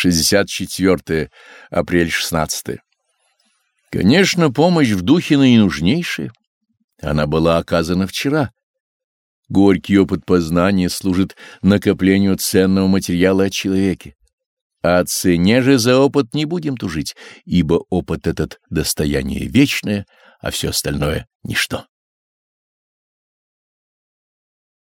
64 апрель 16 Конечно, помощь в духе наинужнейшая. Она была оказана вчера. Горький опыт познания служит накоплению ценного материала о человеке. А о цене же за опыт не будем тужить, ибо опыт этот — достояние вечное, а все остальное — ничто.